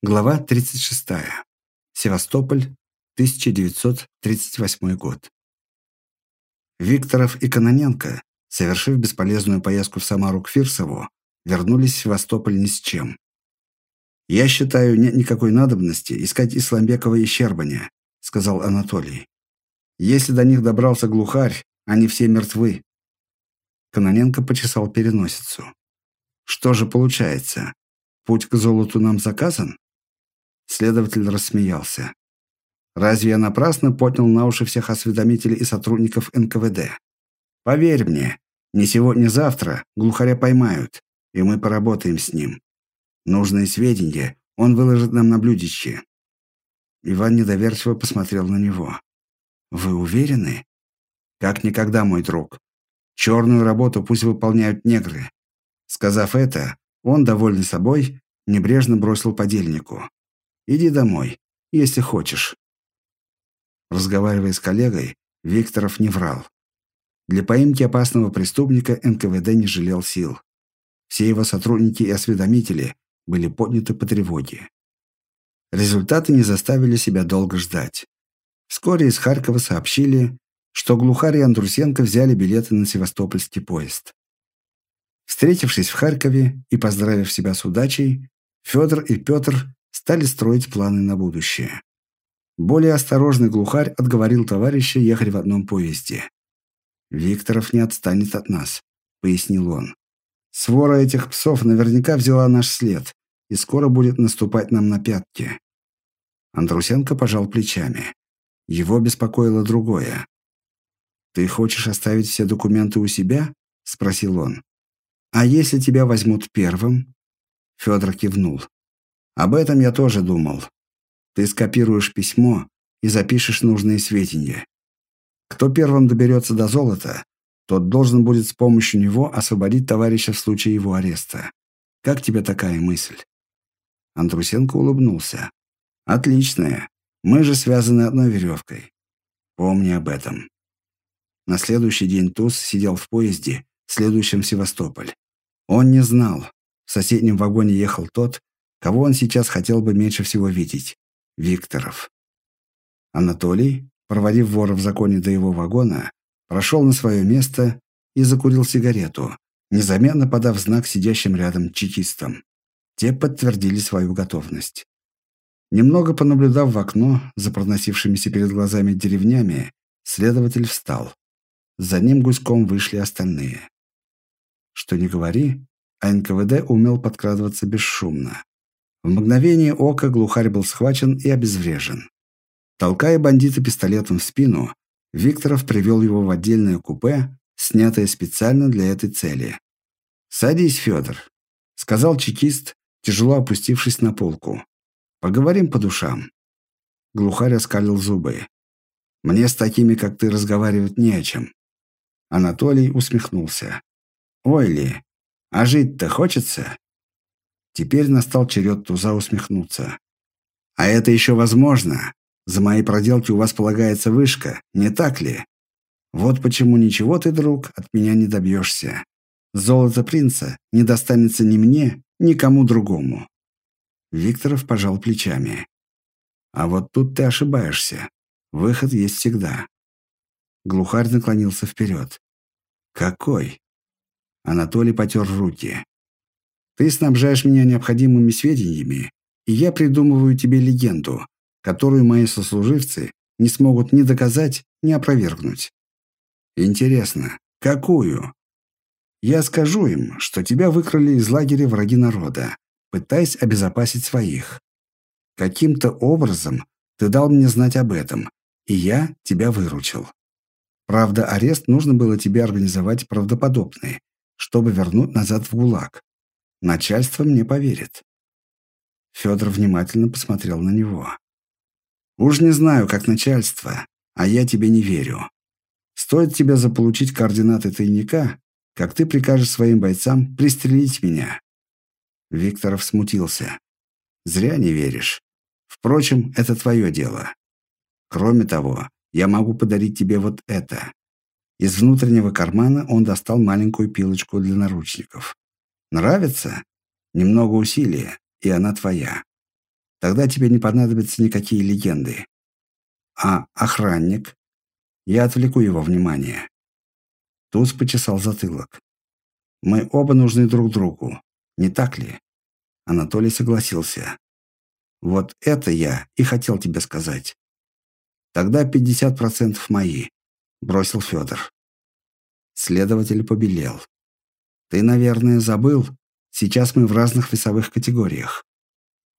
Глава 36. Севастополь, 1938 год. Викторов и Каноненко, совершив бесполезную поездку в Самару к Фирсову, вернулись в Севастополь ни с чем. «Я считаю, нет никакой надобности искать Исламбекова и Щербаня», — сказал Анатолий. «Если до них добрался глухарь, они все мертвы». Каноненко почесал переносицу. «Что же получается? Путь к золоту нам заказан?» Следователь рассмеялся. «Разве я напрасно поднял на уши всех осведомителей и сотрудников НКВД? Поверь мне, не сегодня-завтра глухаря поймают, и мы поработаем с ним. Нужные сведения он выложит нам на блюдечке». Иван недоверчиво посмотрел на него. «Вы уверены?» «Как никогда, мой друг. Черную работу пусть выполняют негры». Сказав это, он, довольный собой, небрежно бросил подельнику. Иди домой, если хочешь». Разговаривая с коллегой, Викторов не врал. Для поимки опасного преступника НКВД не жалел сил. Все его сотрудники и осведомители были подняты по тревоге. Результаты не заставили себя долго ждать. Вскоре из Харькова сообщили, что Глухарь и Андрусенко взяли билеты на севастопольский поезд. Встретившись в Харькове и поздравив себя с удачей, Федор и Петр стали строить планы на будущее. Более осторожный глухарь отговорил товарища ехать в одном поезде. «Викторов не отстанет от нас», — пояснил он. «Свора этих псов наверняка взяла наш след и скоро будет наступать нам на пятки». Андрусенко пожал плечами. Его беспокоило другое. «Ты хочешь оставить все документы у себя?» — спросил он. «А если тебя возьмут первым?» Федор кивнул. Об этом я тоже думал. Ты скопируешь письмо и запишешь нужные сведения. Кто первым доберется до золота, тот должен будет с помощью него освободить товарища в случае его ареста. Как тебе такая мысль?» Андрусенко улыбнулся. «Отличная. Мы же связаны одной веревкой. Помни об этом». На следующий день Туз сидел в поезде, следующем в Севастополь. Он не знал. В соседнем вагоне ехал тот, Кого он сейчас хотел бы меньше всего видеть? Викторов. Анатолий, проводив вора в законе до его вагона, прошел на свое место и закурил сигарету, незаметно подав знак сидящим рядом чекистам. Те подтвердили свою готовность. Немного понаблюдав в окно за проносившимися перед глазами деревнями, следователь встал. За ним гуськом вышли остальные. Что ни говори, а НКВД умел подкрадываться бесшумно. В мгновение ока глухарь был схвачен и обезврежен. Толкая бандита пистолетом в спину, Викторов привел его в отдельное купе, снятое специально для этой цели. «Садись, Федор», — сказал чекист, тяжело опустившись на полку. «Поговорим по душам». Глухарь оскалил зубы. «Мне с такими, как ты, разговаривать не о чем». Анатолий усмехнулся. «Ой ли, а жить-то хочется?» Теперь настал черед Туза усмехнуться. «А это еще возможно. За мои проделки у вас полагается вышка, не так ли? Вот почему ничего ты, друг, от меня не добьешься. Золото принца не достанется ни мне, ни кому другому». Викторов пожал плечами. «А вот тут ты ошибаешься. Выход есть всегда». Глухарь наклонился вперед. «Какой?» Анатолий потер руки. Ты снабжаешь меня необходимыми сведениями, и я придумываю тебе легенду, которую мои сослуживцы не смогут ни доказать, ни опровергнуть. Интересно, какую? Я скажу им, что тебя выкрали из лагеря враги народа, пытаясь обезопасить своих. Каким-то образом ты дал мне знать об этом, и я тебя выручил. Правда, арест нужно было тебе организовать правдоподобный, чтобы вернуть назад в ГУЛАГ. Начальство мне поверит. Федор внимательно посмотрел на него. Уж не знаю, как начальство, а я тебе не верю. Стоит тебе заполучить координаты тайника, как ты прикажешь своим бойцам пристрелить меня. Викторов смутился. Зря не веришь. Впрочем, это твое дело. Кроме того, я могу подарить тебе вот это. Из внутреннего кармана он достал маленькую пилочку для наручников. Нравится? Немного усилия, и она твоя. Тогда тебе не понадобятся никакие легенды. А охранник? Я отвлеку его внимание. Туз почесал затылок. Мы оба нужны друг другу, не так ли? Анатолий согласился. Вот это я и хотел тебе сказать. Тогда 50% мои, бросил Федор. Следователь побелел. Ты, наверное, забыл? Сейчас мы в разных весовых категориях.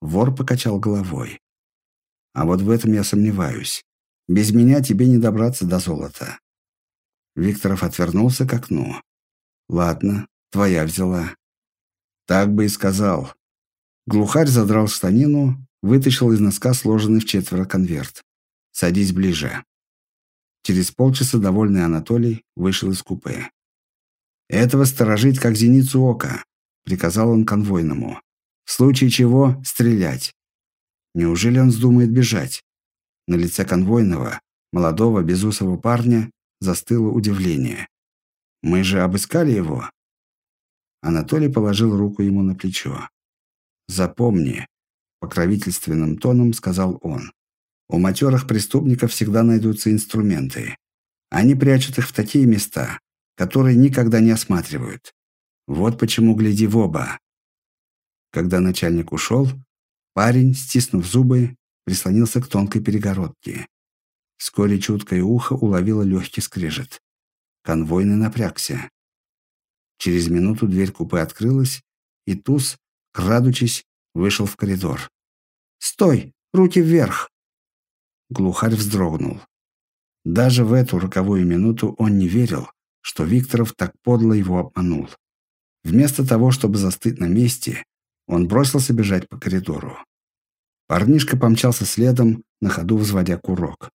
Вор покачал головой. А вот в этом я сомневаюсь. Без меня тебе не добраться до золота. Викторов отвернулся к окну. Ладно, твоя взяла. Так бы и сказал. Глухарь задрал штанину, вытащил из носка сложенный в четверо конверт. Садись ближе. Через полчаса довольный Анатолий вышел из купе. «Этого сторожить, как зеницу ока», — приказал он конвойному. «В случае чего стрелять». Неужели он вздумает бежать? На лице конвойного, молодого безусого парня, застыло удивление. «Мы же обыскали его?» Анатолий положил руку ему на плечо. «Запомни», — покровительственным тоном сказал он. «У матерых преступников всегда найдутся инструменты. Они прячут их в такие места, которые никогда не осматривают. Вот почему гляди в оба». Когда начальник ушел, парень, стиснув зубы, прислонился к тонкой перегородке. Вскоре чуткое ухо уловило легкий скрежет. Конвойный напрягся. Через минуту дверь купе открылась, и Туз, крадучись, вышел в коридор. «Стой! Руки вверх!» Глухарь вздрогнул. Даже в эту роковую минуту он не верил, что Викторов так подло его обманул. Вместо того, чтобы застыть на месте, он бросился бежать по коридору. Парнишка помчался следом, на ходу взводя курок.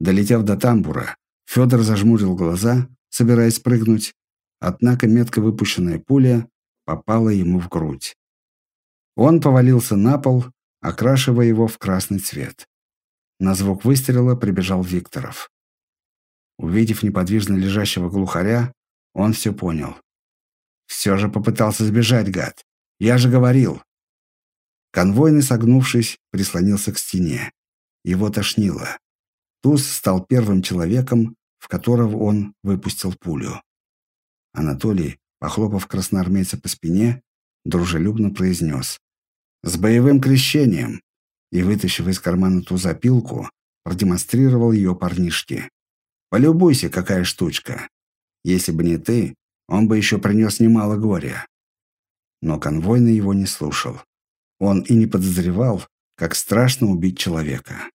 Долетев до тамбура, Федор зажмурил глаза, собираясь прыгнуть, однако метко выпущенная пуля попала ему в грудь. Он повалился на пол, окрашивая его в красный цвет. На звук выстрела прибежал Викторов. Увидев неподвижно лежащего глухаря, он все понял. Все же попытался сбежать, гад. Я же говорил. Конвойный, согнувшись, прислонился к стене. Его тошнило. Туз стал первым человеком, в которого он выпустил пулю. Анатолий, похлопав красноармейца по спине, дружелюбно произнес «С боевым крещением!» и, вытащив из кармана ту запилку, продемонстрировал ее парнишке. «Полюбуйся, какая штучка! Если бы не ты, он бы еще принес немало горя». Но конвойный его не слушал. Он и не подозревал, как страшно убить человека.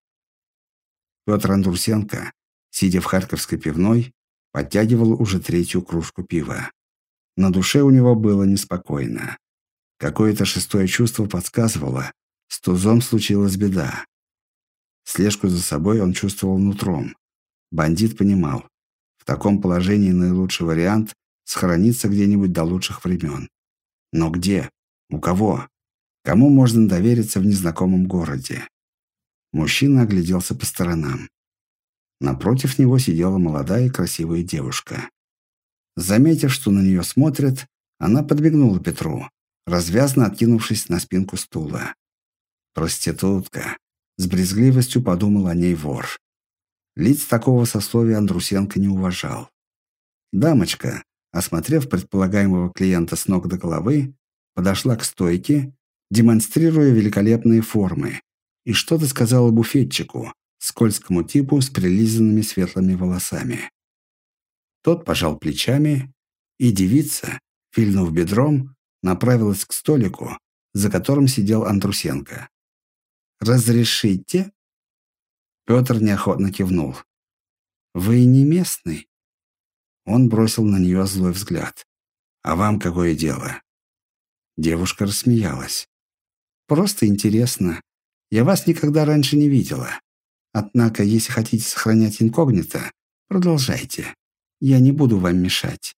Петр Андрусенко, сидя в харьковской пивной, подтягивал уже третью кружку пива. На душе у него было неспокойно. Какое-то шестое чувство подсказывало, с Тузом случилась беда. Слежку за собой он чувствовал нутром. Бандит понимал, в таком положении наилучший вариант – сохраниться где-нибудь до лучших времен. Но где? У кого? Кому можно довериться в незнакомом городе? Мужчина огляделся по сторонам. Напротив него сидела молодая и красивая девушка. Заметив, что на нее смотрят, она подбегнула Петру, развязно откинувшись на спинку стула. «Проститутка!» — с брезгливостью подумал о ней вор. Лиц такого сословия Андрусенко не уважал. Дамочка, осмотрев предполагаемого клиента с ног до головы, подошла к стойке, демонстрируя великолепные формы, и что-то сказала буфетчику, скользкому типу с прилизанными светлыми волосами. Тот пожал плечами, и девица, фильнув бедром, направилась к столику, за которым сидел Андрусенко. «Разрешите?» Петр неохотно кивнул. «Вы не местный?» Он бросил на нее злой взгляд. «А вам какое дело?» Девушка рассмеялась. «Просто интересно. Я вас никогда раньше не видела. Однако, если хотите сохранять инкогнито, продолжайте. Я не буду вам мешать.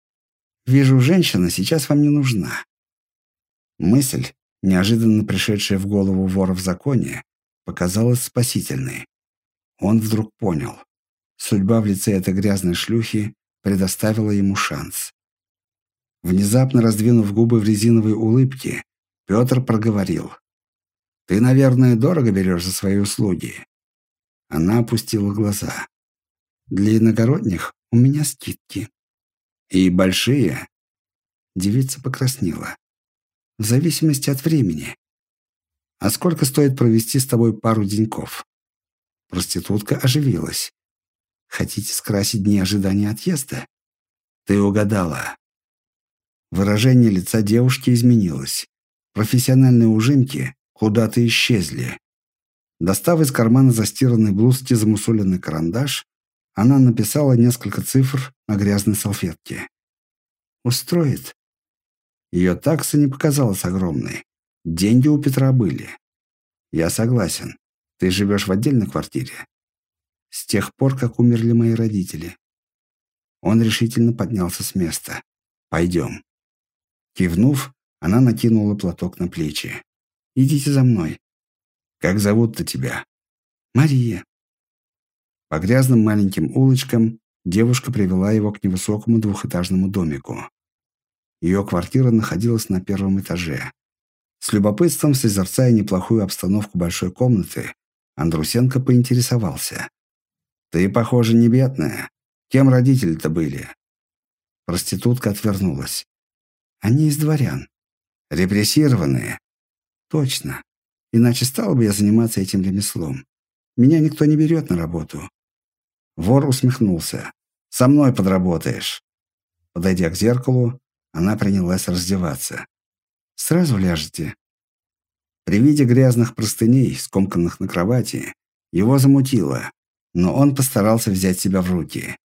Вижу, женщина сейчас вам не нужна». Мысль, неожиданно пришедшая в голову вора в законе, показалась спасительной. Он вдруг понял. Судьба в лице этой грязной шлюхи предоставила ему шанс. Внезапно раздвинув губы в резиновой улыбке, Петр проговорил. Ты, наверное, дорого берешь за свои услуги». Она опустила глаза. «Для иногородних у меня скидки». «И большие?» Девица покраснела. «В зависимости от времени. А сколько стоит провести с тобой пару деньков?» Проститутка оживилась. «Хотите скрасить дни ожидания отъезда?» «Ты угадала». Выражение лица девушки изменилось. Профессиональные ужимки куда-то исчезли. Достав из кармана застиранной блузки замусоленный карандаш, она написала несколько цифр на грязной салфетке. «Устроит?» Ее такса не показалась огромной. Деньги у Петра были. «Я согласен. Ты живешь в отдельной квартире?» «С тех пор, как умерли мои родители». Он решительно поднялся с места. «Пойдем». Кивнув, она накинула платок на плечи. «Идите за мной». «Как зовут-то тебя?» «Мария». По грязным маленьким улочкам девушка привела его к невысокому двухэтажному домику. Ее квартира находилась на первом этаже. С любопытством, созерцая неплохую обстановку большой комнаты, Андрусенко поинтересовался. «Ты, похоже, не бедная. Кем родители-то были?» Проститутка отвернулась. «Они из дворян. Репрессированные?» «Точно. Иначе стал бы я заниматься этим ремеслом. Меня никто не берет на работу». Вор усмехнулся. «Со мной подработаешь». Подойдя к зеркалу, она принялась раздеваться. «Сразу ляжете?» При виде грязных простыней, скомканных на кровати, его замутило, но он постарался взять себя в руки.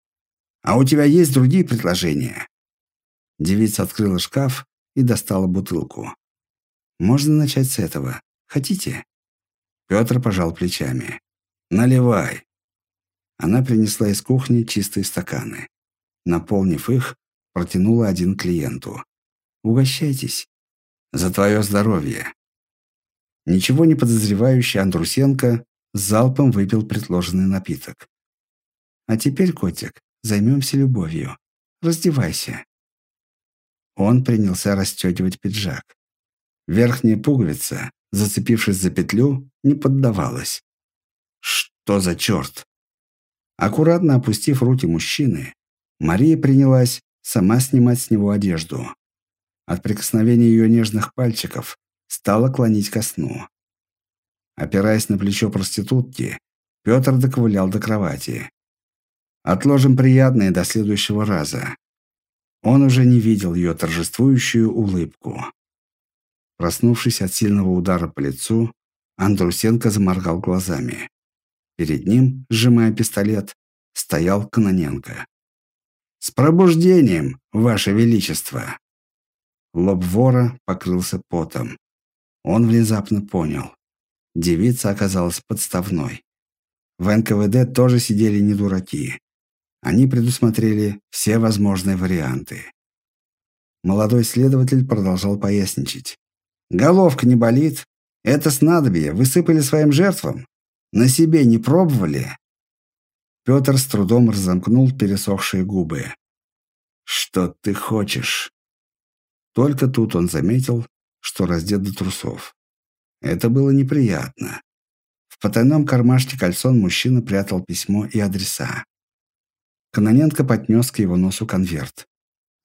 «А у тебя есть другие предложения?» Девица открыла шкаф и достала бутылку. «Можно начать с этого. Хотите?» Петр пожал плечами. «Наливай». Она принесла из кухни чистые стаканы. Наполнив их, протянула один клиенту. «Угощайтесь. За твое здоровье». Ничего не подозревающий Андрусенко залпом выпил предложенный напиток. «А теперь, котик, займемся любовью. Раздевайся». Он принялся расстегивать пиджак. Верхняя пуговица, зацепившись за петлю, не поддавалась. «Что за черт?» Аккуратно опустив руки мужчины, Мария принялась сама снимать с него одежду. От прикосновения ее нежных пальчиков стала клонить ко сну. Опираясь на плечо проститутки, Петр доковылял до кровати. «Отложим приятное до следующего раза». Он уже не видел ее торжествующую улыбку. Проснувшись от сильного удара по лицу, Андрусенко заморгал глазами. Перед ним, сжимая пистолет, стоял Каноненко. «С пробуждением, Ваше Величество!» Лоб вора покрылся потом. Он внезапно понял. Девица оказалась подставной. В НКВД тоже сидели не дураки. Они предусмотрели все возможные варианты. Молодой следователь продолжал поясничать. «Головка не болит. Это снадобье высыпали своим жертвам. На себе не пробовали?» Петр с трудом разомкнул пересохшие губы. «Что ты хочешь?» Только тут он заметил, что раздет до трусов. Это было неприятно. В потайном кармашке кольцон мужчина прятал письмо и адреса. Каноненко поднес к его носу конверт.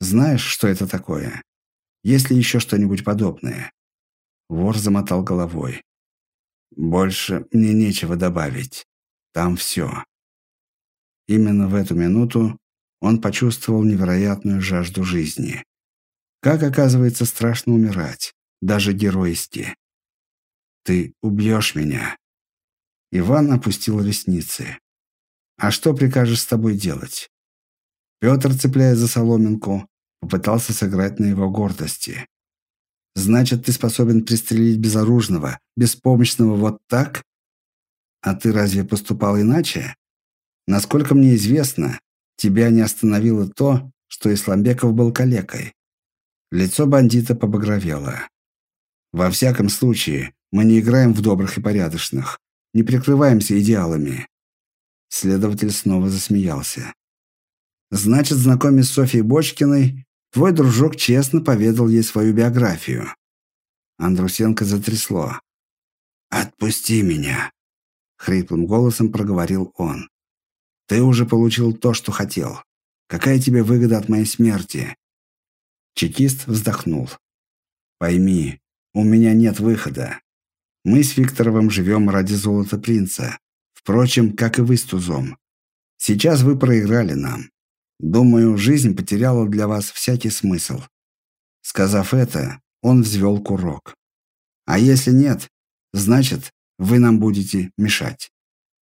«Знаешь, что это такое? Есть ли еще что-нибудь подобное?» Вор замотал головой. «Больше мне нечего добавить. Там все». Именно в эту минуту он почувствовал невероятную жажду жизни. Как, оказывается, страшно умирать, даже геройски. «Ты убьешь меня». Иван опустил ресницы. «А что прикажешь с тобой делать?» Петр, цепляясь за соломинку, попытался сыграть на его гордости. «Значит, ты способен пристрелить безоружного, беспомощного вот так? А ты разве поступал иначе? Насколько мне известно, тебя не остановило то, что Исламбеков был калекой. Лицо бандита побагровело. Во всяком случае, мы не играем в добрых и порядочных, не прикрываемся идеалами. Следователь снова засмеялся. Значит, знакомясь с Софьей Бочкиной, твой дружок честно поведал ей свою биографию. Андрусенко затрясло. «Отпусти меня!» — хриплым голосом проговорил он. «Ты уже получил то, что хотел. Какая тебе выгода от моей смерти?» Чекист вздохнул. «Пойми, у меня нет выхода. Мы с Викторовым живем ради золота принца. Впрочем, как и вы с Тузом. Сейчас вы проиграли нам. Думаю, жизнь потеряла для вас всякий смысл». Сказав это, он взвел курок. «А если нет, значит, вы нам будете мешать».